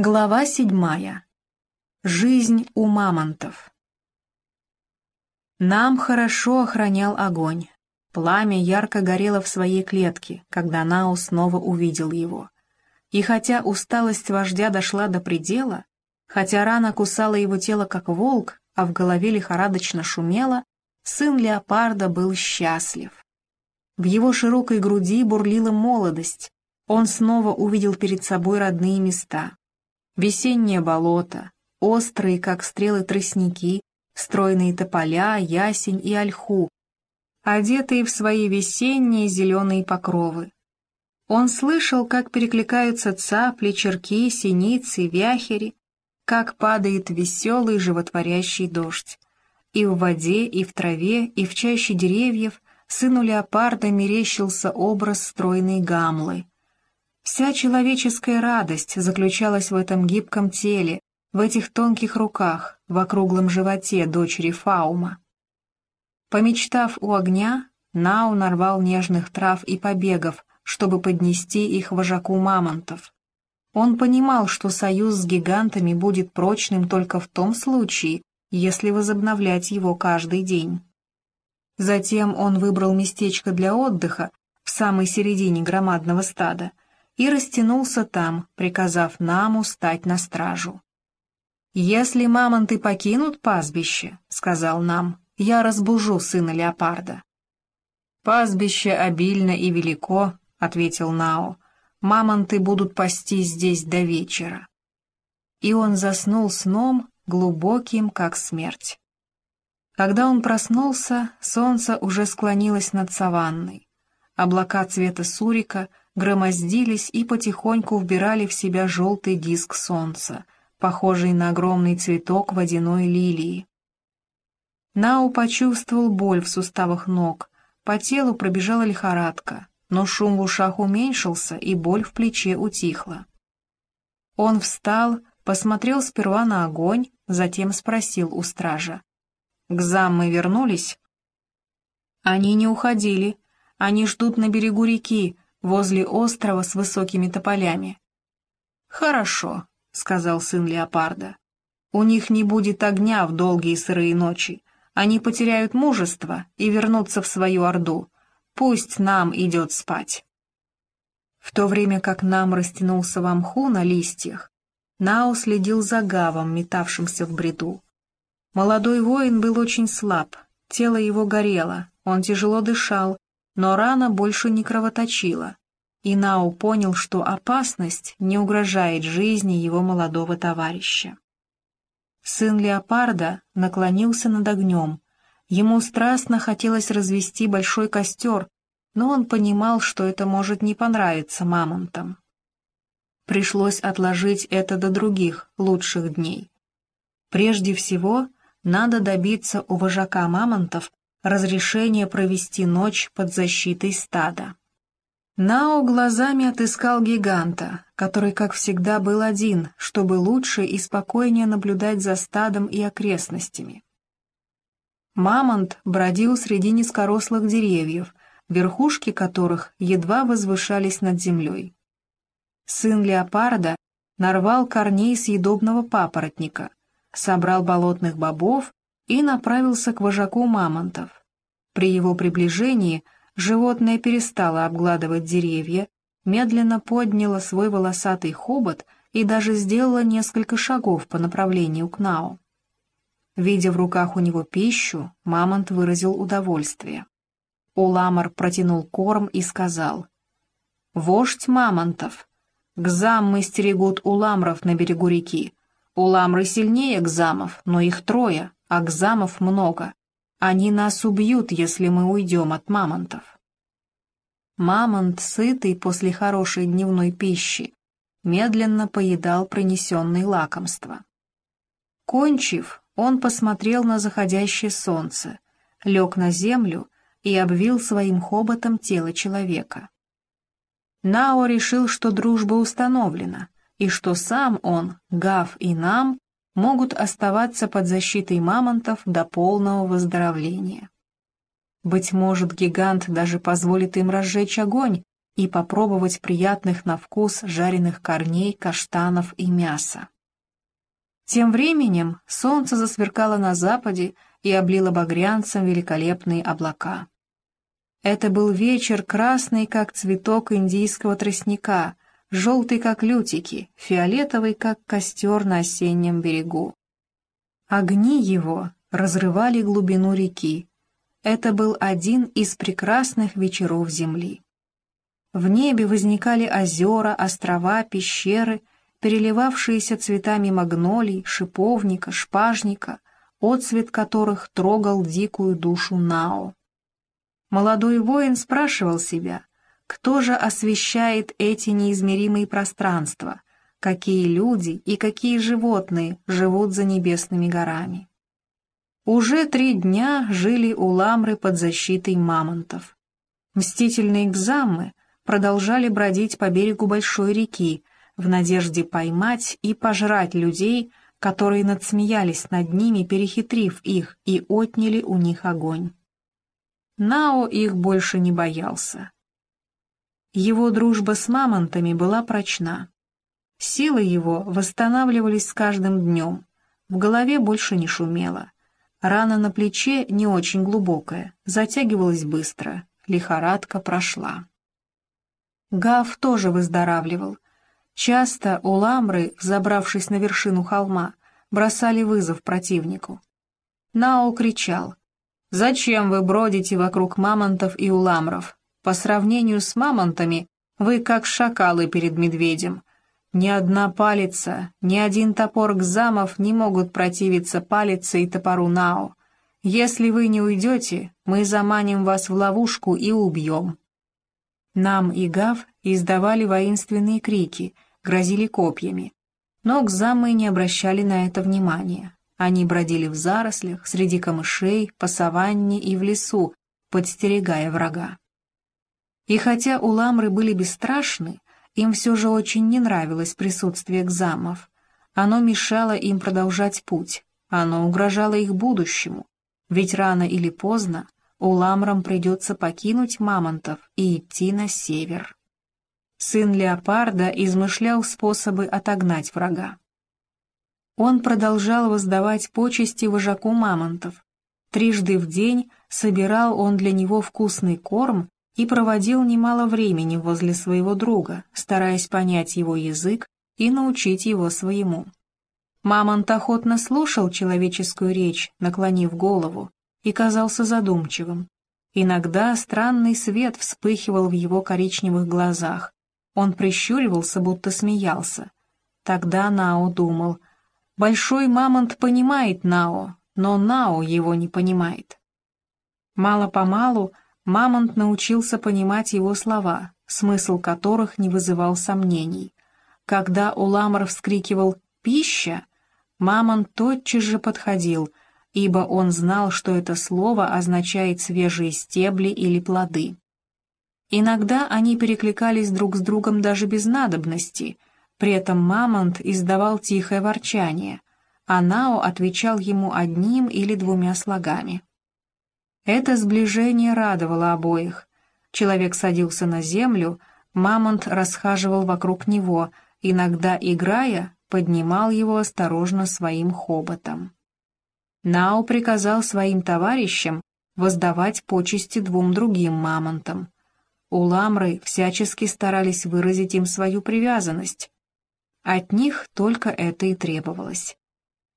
Глава седьмая. Жизнь у мамонтов. Нам хорошо охранял огонь. Пламя ярко горело в своей клетке, когда Нао снова увидел его. И хотя усталость вождя дошла до предела, хотя рана кусала его тело как волк, а в голове лихорадочно шумело, сын леопарда был счастлив. В его широкой груди бурлила молодость, он снова увидел перед собой родные места. Весеннее болото, острые, как стрелы, тростники, стройные тополя, ясень и ольху, одетые в свои весенние зеленые покровы. Он слышал, как перекликаются цапли, черки, синицы, вяхери, как падает веселый животворящий дождь. И в воде, и в траве, и в чаще деревьев сыну леопарда мерещился образ стройной гамлы — Вся человеческая радость заключалась в этом гибком теле, в этих тонких руках, в округлом животе дочери Фаума. Помечтав у огня, Нау нарвал нежных трав и побегов, чтобы поднести их вожаку мамонтов. Он понимал, что союз с гигантами будет прочным только в том случае, если возобновлять его каждый день. Затем он выбрал местечко для отдыха в самой середине громадного стада — и растянулся там, приказав Наму стать на стражу. «Если мамонты покинут пастбище, — сказал Нам, — я разбужу сына леопарда». «Пастбище обильно и велико, — ответил Нао, — мамонты будут пасти здесь до вечера». И он заснул сном, глубоким, как смерть. Когда он проснулся, солнце уже склонилось над саванной. Облака цвета сурика — громоздились и потихоньку вбирали в себя желтый диск солнца, похожий на огромный цветок водяной лилии. Нау почувствовал боль в суставах ног, по телу пробежала лихорадка, но шум в ушах уменьшился, и боль в плече утихла. Он встал, посмотрел сперва на огонь, затем спросил у стража. «К заммы вернулись?» «Они не уходили. Они ждут на берегу реки, возле острова с высокими тополями. «Хорошо», — сказал сын леопарда. «У них не будет огня в долгие сырые ночи. Они потеряют мужество и вернутся в свою орду. Пусть нам идет спать». В то время как нам растянулся в мху на листьях, Нао следил за гавом, метавшимся в бреду. Молодой воин был очень слаб, тело его горело, он тяжело дышал, но рана больше не кровоточила, и Нау понял, что опасность не угрожает жизни его молодого товарища. Сын леопарда наклонился над огнем. Ему страстно хотелось развести большой костер, но он понимал, что это может не понравиться мамонтам. Пришлось отложить это до других, лучших дней. Прежде всего, надо добиться у вожака мамонтов разрешение провести ночь под защитой стада. Нао глазами отыскал гиганта, который, как всегда, был один, чтобы лучше и спокойнее наблюдать за стадом и окрестностями. Мамонт бродил среди низкорослых деревьев, верхушки которых едва возвышались над землей. Сын леопарда нарвал корней съедобного папоротника, собрал болотных бобов и направился к вожаку мамонтов. При его приближении животное перестало обгладывать деревья, медленно подняло свой волосатый хобот и даже сделало несколько шагов по направлению к Нау. Видя в руках у него пищу, мамонт выразил удовольствие. Уламар протянул корм и сказал, «Вождь мамонтов, гзаммы стерегут уламров на берегу реки. Уламры сильнее гзамов, но их трое, а гзамов много. Они нас убьют, если мы уйдем от мамонтов. Мамонт, сытый после хорошей дневной пищи, медленно поедал принесенные лакомства. Кончив, он посмотрел на заходящее солнце, лег на землю и обвил своим хоботом тело человека. Нао решил, что дружба установлена, и что сам он, Гав и Нам могут оставаться под защитой мамонтов до полного выздоровления. Быть может, гигант даже позволит им разжечь огонь, и попробовать приятных на вкус жареных корней, каштанов и мяса. Тем временем солнце засверкало на западе и облило багрянцем великолепные облака. Это был вечер красный, как цветок индийского тростника, желтый, как лютики, фиолетовый, как костер на осеннем берегу. Огни его разрывали глубину реки. Это был один из прекрасных вечеров земли. В небе возникали озера, острова, пещеры, переливавшиеся цветами магнолий, шиповника, шпажника, отцвет которых трогал дикую душу Нао. Молодой воин спрашивал себя, кто же освещает эти неизмеримые пространства, какие люди и какие животные живут за небесными горами. Уже три дня жили у Ламры под защитой мамонтов. Мстительные гзаммы продолжали бродить по берегу большой реки в надежде поймать и пожрать людей, которые надсмеялись над ними, перехитрив их и отняли у них огонь. Нао их больше не боялся. Его дружба с мамонтами была прочна. Силы его восстанавливались с каждым днем, в голове больше не шумело. Рана на плече не очень глубокая, затягивалась быстро, лихорадка прошла. Гав тоже выздоравливал. Часто у ламры, забравшись на вершину холма, бросали вызов противнику. Нао кричал Зачем вы бродите вокруг мамонтов и уламров? По сравнению с мамонтами вы как шакалы перед медведем. Ни одна палица, ни один топор гзамов не могут противиться палице и топору Нао. Если вы не уйдете, мы заманим вас в ловушку и убьем. Нам и Гав издавали воинственные крики, грозили копьями. Но гзамы не обращали на это внимания. Они бродили в зарослях, среди камышей, по саванне и в лесу, подстерегая врага. И хотя уламры были бесстрашны, им все же очень не нравилось присутствие гзамов. Оно мешало им продолжать путь, оно угрожало их будущему, ведь рано или поздно уламрам придется покинуть мамонтов и идти на север. Сын леопарда измышлял способы отогнать врага. Он продолжал воздавать почести вожаку мамонтов. Трижды в день собирал он для него вкусный корм и проводил немало времени возле своего друга, стараясь понять его язык и научить его своему. Мамонт охотно слушал человеческую речь, наклонив голову, и казался задумчивым. Иногда странный свет вспыхивал в его коричневых глазах. Он прищуривался, будто смеялся. Тогда Нао думал — Большой мамонт понимает Нао, но Нао его не понимает. Мало-помалу мамонт научился понимать его слова, смысл которых не вызывал сомнений. Когда Уламар вскрикивал «пища», мамонт тотчас же подходил, ибо он знал, что это слово означает свежие стебли или плоды. Иногда они перекликались друг с другом даже без надобности — при этом мамонт издавал тихое ворчание, а Нао отвечал ему одним или двумя слогами. Это сближение радовало обоих. Человек садился на землю, мамонт расхаживал вокруг него, иногда, играя, поднимал его осторожно своим хоботом. Нао приказал своим товарищам воздавать почести двум другим мамонтам. Уламры всячески старались выразить им свою привязанность, от них только это и требовалось.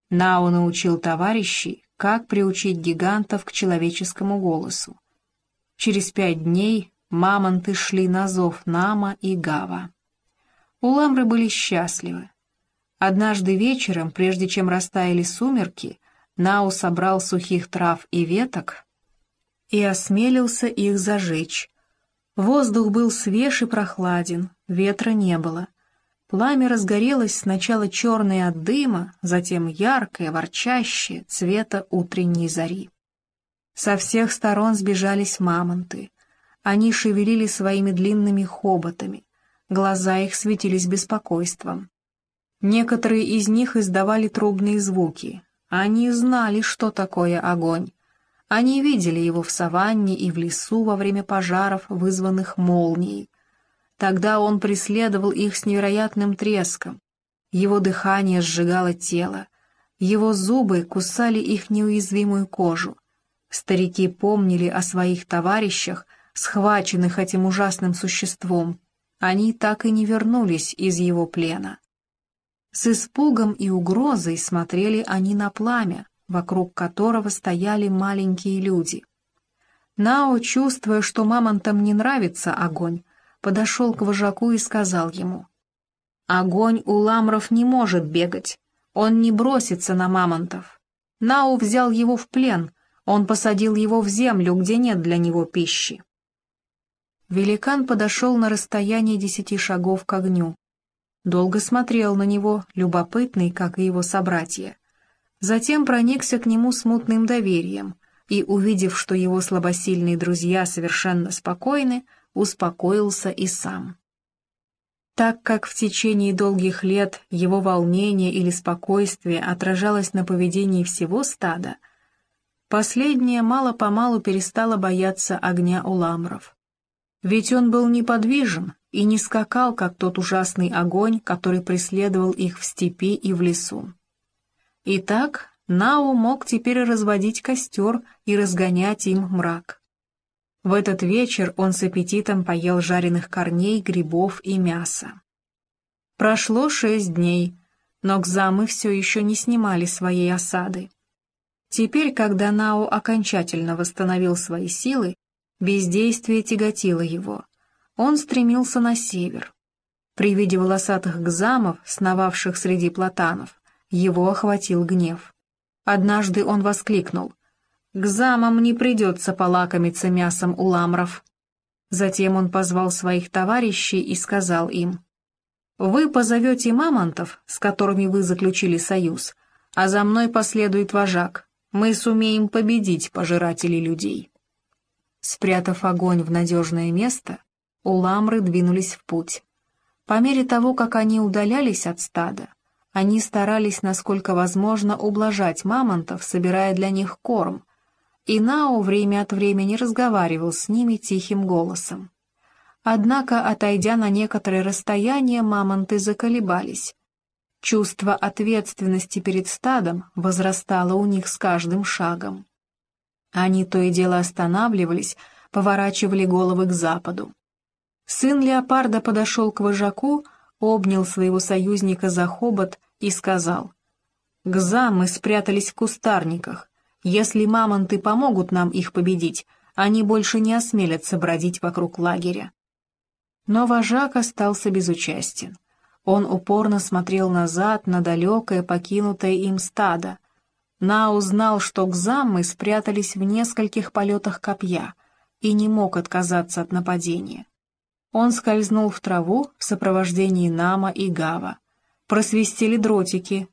Нао научил товарищей, как приучить гигантов к человеческому голосу. Через пять дней мамонты шли на зов Нама и Гава. Уламры были счастливы. Однажды вечером, прежде чем растаяли сумерки, Нау собрал сухих трав и веток и осмелился их зажечь. Воздух был свеж и прохладен, ветра не было — Пламя разгорелось сначала черное от дыма, затем яркое, ворчащее, цвета утренней зари. Со всех сторон сбежались мамонты. Они шевелили своими длинными хоботами. Глаза их светились беспокойством. Некоторые из них издавали трубные звуки. Они знали, что такое огонь. Они видели его в саванне и в лесу во время пожаров, вызванных молнией. Тогда он преследовал их с невероятным треском. Его дыхание сжигало тело, его зубы кусали их неуязвимую кожу. Старики помнили о своих товарищах, схваченных этим ужасным существом. Они так и не вернулись из его плена. С испугом и угрозой смотрели они на пламя, вокруг которого стояли маленькие люди. Нао, чувствуя, что мамонтам не нравится огонь, подошел к вожаку и сказал ему, «Огонь у ламров не может бегать, он не бросится на мамонтов. Нао взял его в плен, он посадил его в землю, где нет для него пищи». Великан подошел на расстояние десяти шагов к огню. Долго смотрел на него, любопытный, как и его собратья. Затем проникся к нему смутным доверием и, увидев, что его слабосильные друзья совершенно спокойны, успокоился и сам. Так как в течение долгих лет его волнение или спокойствие отражалось на поведении всего стада, последнее мало-помалу перестало бояться огня уламров. Ведь он был неподвижен и не скакал, как тот ужасный огонь, который преследовал их в степи и в лесу. Итак, Нау мог теперь разводить костер и разгонять им мрак. В этот вечер он с аппетитом поел жареных корней, грибов и мяса. Прошло шесть дней, но гзамы все еще не снимали своей осады. Теперь, когда Нао окончательно восстановил свои силы, Бездействие тяготило его. Он стремился на север. При виде волосатых гзамов, сновавших среди платанов, его охватил гнев. Однажды он воскликнул. «Гзамам не придется полакомиться мясом у ламров». Затем он позвал своих товарищей и сказал им. «Вы позовете мамонтов, с которыми вы заключили союз, а за мной последует вожак. Мы сумеем победить пожирателей людей». Спрятав огонь в надежное место, уламры двинулись в путь. По мере того, как они удалялись от стада, они старались, насколько возможно, ублажать мамонтов, собирая для них корм, и Нао время от времени разговаривал с ними тихим голосом. Однако, отойдя на некоторое расстояние, мамонты заколебались. Чувство ответственности перед стадом возрастало у них с каждым шагом. Они то и дело останавливались, поворачивали головы к западу. Сын леопарда подошел к вожаку, обнял своего союзника за хобот и сказал, «Гза мы спрятались в кустарниках. Если мамонты помогут нам их победить, они больше не осмелятся бродить вокруг лагеря». Но вожак остался безучастен. Он упорно смотрел назад на далекое покинутое им стадо, на узнал, что гзаммы спрятались в нескольких полетах копья и не мог отказаться от нападения. Он скользнул в траву в сопровождении Нама и Гава. Просвистели дротики.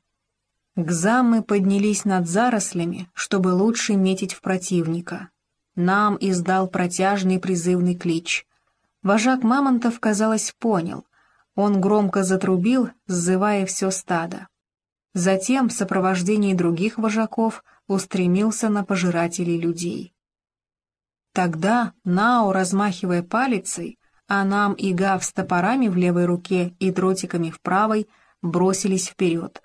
Гзаммы поднялись над зарослями, чтобы лучше метить в противника. Нам издал протяжный призывный клич. Вожак мамонтов, казалось, понял. Он громко затрубил, сзывая все стадо. Затем в сопровождении других вожаков устремился на пожирателей людей. Тогда Нао, размахивая палицей, а нам и Гав с топорами в левой руке и дротиками в правой, бросились вперед.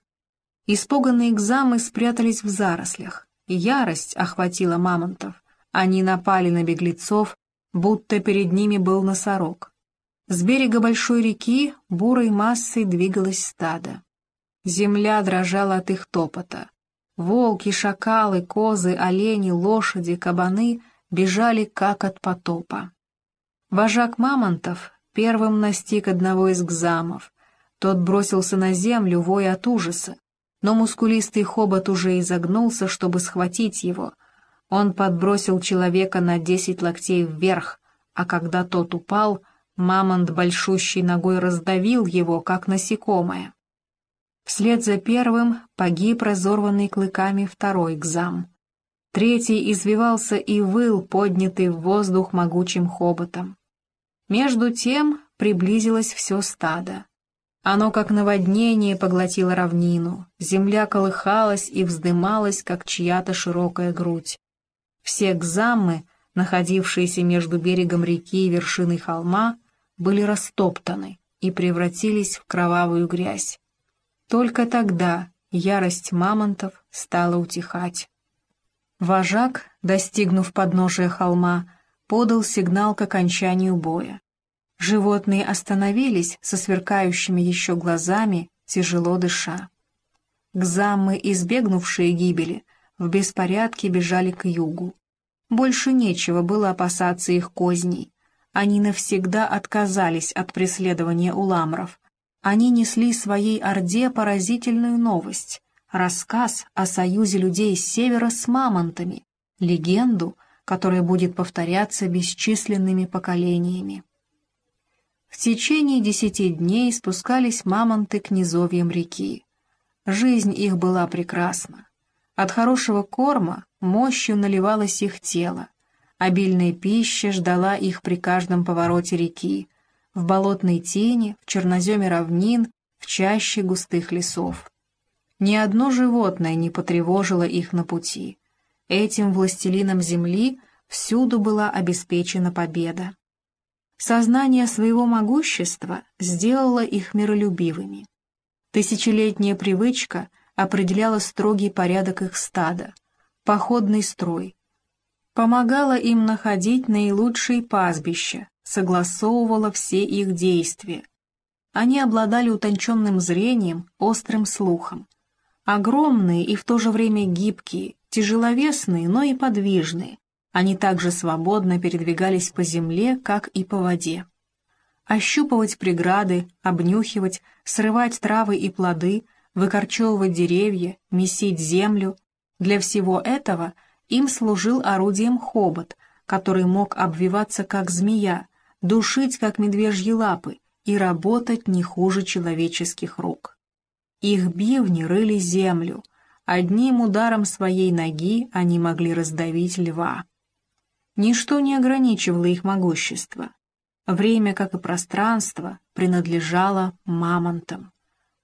Испуганные гзамы спрятались в зарослях. Ярость охватила мамонтов. Они напали на беглецов, будто перед ними был носорог. С берега большой реки бурой массой двигалось стадо. Земля дрожала от их топота. Волки, шакалы, козы, олени, лошади, кабаны бежали как от потопа. Вожак Мамонтов первым настиг одного из гзамов. Тот бросился на землю, воя от ужаса, но мускулистый хобот уже изогнулся, чтобы схватить его. Он подбросил человека на десять локтей вверх, а когда тот упал, мамонт большущей ногой раздавил его, как насекомое. Вслед за первым погиб разорванный клыками второй гзам. Третий извивался и выл, поднятый в воздух могучим хоботом. Между тем приблизилось все стадо. Оно, как наводнение, поглотило равнину, земля колыхалась и вздымалась, как чья-то широкая грудь. Все гзаммы, находившиеся между берегом реки и вершиной холма, были растоптаны и превратились в кровавую грязь. Только тогда ярость мамонтов стала утихать. Вожак, достигнув подножия холма, подал сигнал к окончанию боя. Животные остановились со сверкающими еще глазами, тяжело дыша. Гзаммы, избегнувшие гибели, в беспорядке бежали к югу. Больше нечего было опасаться их козней. Они навсегда отказались от преследования уламров. Они несли своей орде поразительную новость — рассказ о союзе людей с севера с мамонтами, легенду, которая будет повторяться бесчисленными поколениями. В течение десяти дней спускались мамонты к низовьям реки. Жизнь их была прекрасна. От хорошего корма мощью наливалось их тело. Обильная пища ждала их при каждом повороте реки, в болотной тени, в черноземе равнин, в чаще густых лесов. Ни одно животное не потревожило их на пути. Этим властелинам земли всюду была обеспечена победа. Сознание своего могущества сделало их миролюбивыми. Тысячелетняя привычка определяла строгий порядок их стада, походный строй, помогала им находить наилучшие пастбища, согласовывала все их действия. Они обладали утонченным зрением, острым слухом. Огромные и в то же время гибкие, тяжеловесные, но и подвижные, они также свободно передвигались по земле, как и по воде. Ощупывать преграды, обнюхивать, срывать травы и плоды, выкорчевывать деревья, месить землю — для всего этого им служил орудием хобот, который мог обвиваться как змея, душить как медвежьи лапы и работать не хуже человеческих рук. Их бивни рыли землю, одним ударом своей ноги они могли раздавить льва. Ничто не ограничивало их могущество. Время, как и пространство, принадлежало мамонтам.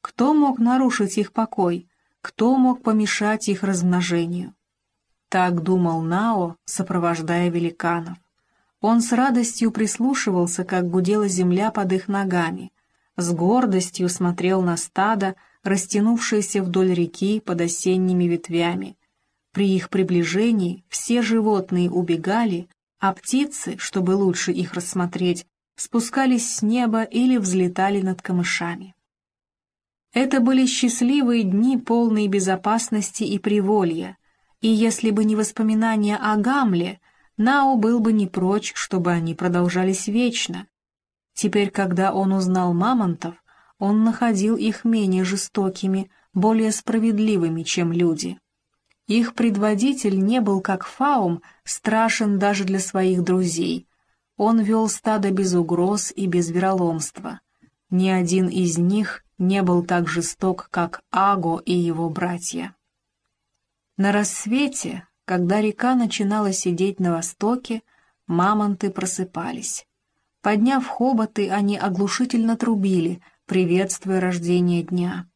Кто мог нарушить их покой? Кто мог помешать их размножению? Так думал Нао, сопровождая великанов. Он с радостью прислушивался, как гудела земля под их ногами, с гордостью смотрел на стадо, растянувшееся вдоль реки под осенними ветвями, при их приближении все животные убегали, а птицы, чтобы лучше их рассмотреть, спускались с неба или взлетали над камышами. Это были счастливые дни, полные безопасности и приволья, и если бы не воспоминания о Гамле, Нао был бы не прочь, чтобы они продолжались вечно. Теперь, когда он узнал мамонтов, он находил их менее жестокими, более справедливыми, чем люди. Их предводитель не был, как Фаум, страшен даже для своих друзей. Он вел стадо без угроз и без вероломства. Ни один из них не был так жесток, как Аго и его братья. На рассвете, когда река начинала сидеть на востоке, мамонты просыпались. Подняв хоботы, они оглушительно трубили, приветствуя рождение дня.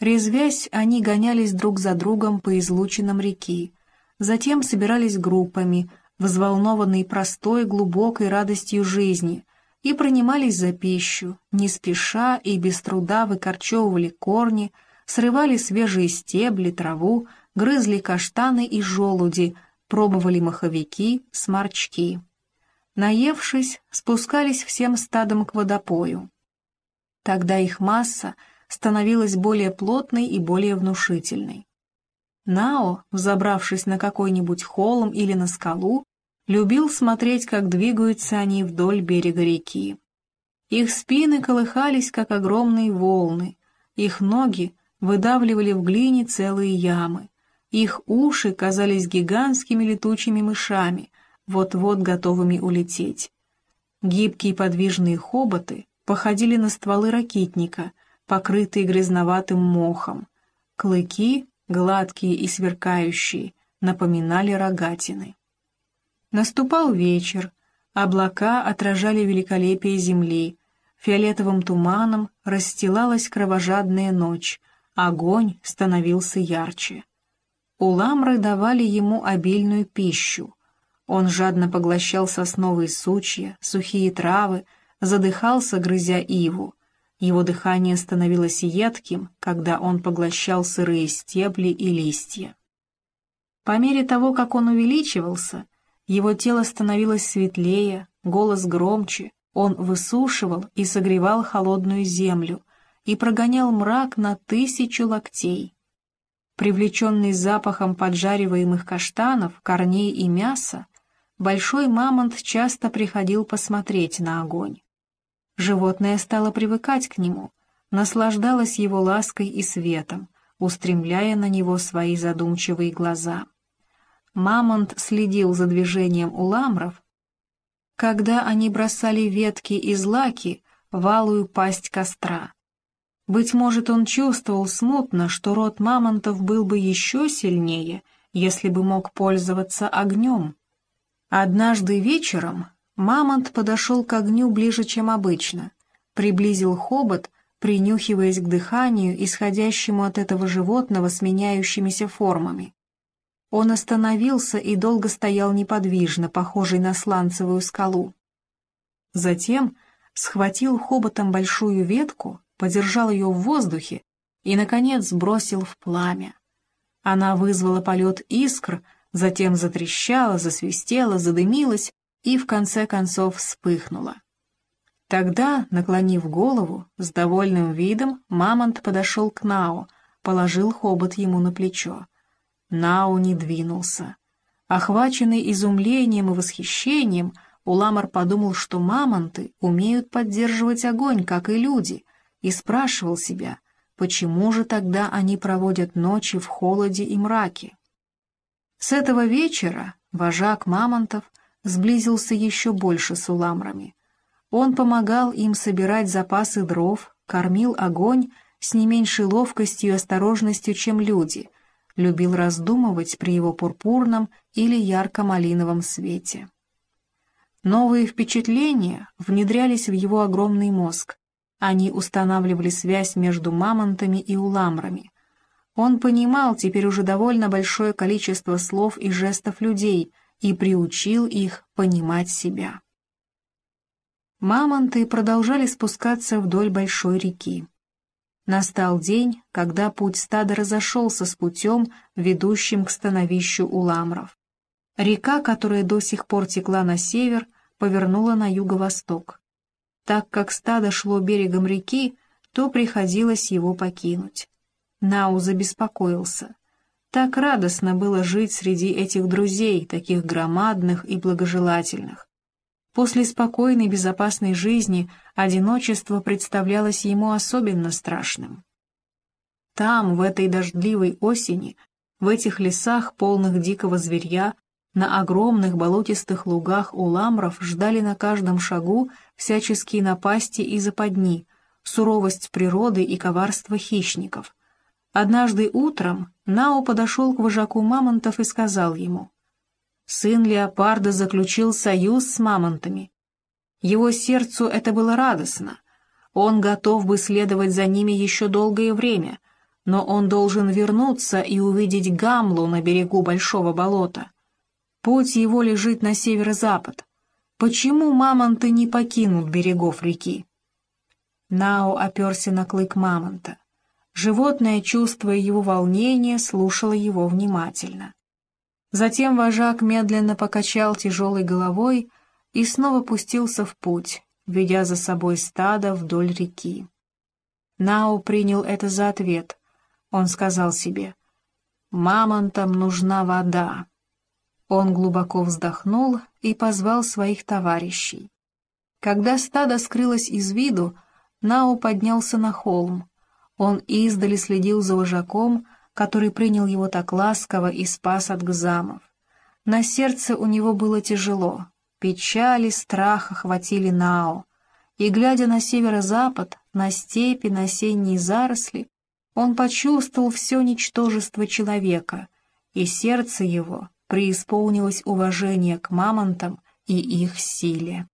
Резвясь, они гонялись друг за другом по излучинам реки, затем собирались группами, взволнованные простой, глубокой радостью жизни, и принимались за пищу, не спеша и без труда выкорчевывали корни, срывали свежие стебли, траву, грызли каштаны и желуди, пробовали маховики, сморчки. Наевшись, спускались всем стадом к водопою. Тогда их масса — становилась более плотной и более внушительной. Нао, взобравшись на какой-нибудь холм или на скалу, любил смотреть, как двигаются они вдоль берега реки. Их спины колыхались, как огромные волны, их ноги выдавливали в глине целые ямы, их уши казались гигантскими летучими мышами, вот-вот готовыми улететь. Гибкие подвижные хоботы походили на стволы ракитника, покрытые грязноватым мохом. Клыки, гладкие и сверкающие, напоминали рогатины. Наступал вечер, облака отражали великолепие земли, фиолетовым туманом расстилалась кровожадная ночь, огонь становился ярче. Уламры давали ему обильную пищу. Он жадно поглощал сосновые сучья, сухие травы, задыхался, грызя иву. Его дыхание становилось едким, когда он поглощал сырые стебли и листья. По мере того, как он увеличивался, его тело становилось светлее, голос громче, он высушивал и согревал холодную землю и прогонял мрак на тысячу локтей. Привлеченный запахом поджариваемых каштанов, корней и мяса, большой мамонт часто приходил посмотреть на огонь. Животное стало привыкать к нему, наслаждалось его лаской и светом, устремляя на него свои задумчивые глаза. Мамонт следил за движением уламров, когда они бросали ветки и злаки в алую пасть костра. Быть может, он чувствовал смутно, что род мамонтов был бы еще сильнее, если бы мог пользоваться огнем. Однажды вечером мамонт подошел к огню ближе, чем обычно, приблизил хобот, принюхиваясь к дыханию, исходящему от этого животного с меняющимися формами. Он остановился и долго стоял неподвижно, похожий на сланцевую скалу. Затем схватил хоботом большую ветку, подержал ее в воздухе и, наконец, бросил в пламя. Она вызвала полет искр, затем затрещала, засвистела, задымилась и, в конце концов, вспыхнула. Тогда, наклонив голову, с довольным видом, Мамонт подошел к Нао, положил хобот ему на плечо. Нао не двинулся. Охваченный изумлением и восхищением, Уламар подумал, что мамонты умеют поддерживать огонь, как и люди, и спрашивал себя, почему же тогда они проводят ночи в холоде и мраке. С этого вечера вожак мамонтов сблизился еще больше с уламрами. Он помогал им собирать запасы дров, кормил огонь с не меньшей ловкостью и осторожностью, чем люди, любил раздумывать при его пурпурном или ярко-малиновом свете. Новые впечатления внедрялись в его огромный мозг, они устанавливали связь между мамонтами и уламрами. Он понимал теперь уже довольно большое количество слов и жестов людей и приучил их понимать себя. Мамонты продолжали спускаться вдоль большой реки. Настал день, когда путь стада разошелся с путем, ведущим к становищу уламров. Река, которая до сих пор текла на север, повернула на юго-восток. Так как стадо шло берегом реки, то приходилось его покинуть. Нау забеспокоился. Так радостно было жить среди этих друзей, таких громадных и благожелательных. После спокойной безопасной жизни одиночество представлялось ему особенно страшным. Там, в этой дождливой осени, в этих лесах, полных дикого зверья, на огромных болотистых лугах у ламров ждали на каждом шагу всяческие напасти и западни, суровость природы и коварство хищников. Однажды утром Нао подошел к вожаку мамонтов и сказал ему, «Сын леопарда заключил союз с мамонтами. Его сердцу это было радостно. Он готов бы следовать за ними еще долгое время, но он должен вернуться и увидеть Гамлу на берегу большого болота». Путь его лежит на северо-запад. Почему мамонты не покинут берегов реки? Нао оперся на клык мамонта. Животное, чувствуя его волнение, слушало его внимательно. Затем вожак медленно покачал тяжелой головой и снова пустился в путь, ведя за собой стадо вдоль реки. Нао принял это за ответ. Он сказал себе, «Мамонтам нужна вода, он глубоко вздохнул и позвал своих товарищей. Когда стадо скрылось из виду, Нао поднялся на холм. Он издали следил за вожаком, который принял его так ласково и спас от гзамов. На сердце у него было тяжело, печаль и страх охватили Нао, и, глядя на северо-запад, на степи, на осенние заросли, он почувствовал все ничтожество человека, и сердце его преисполнилось уважение к мамонтам и их силе.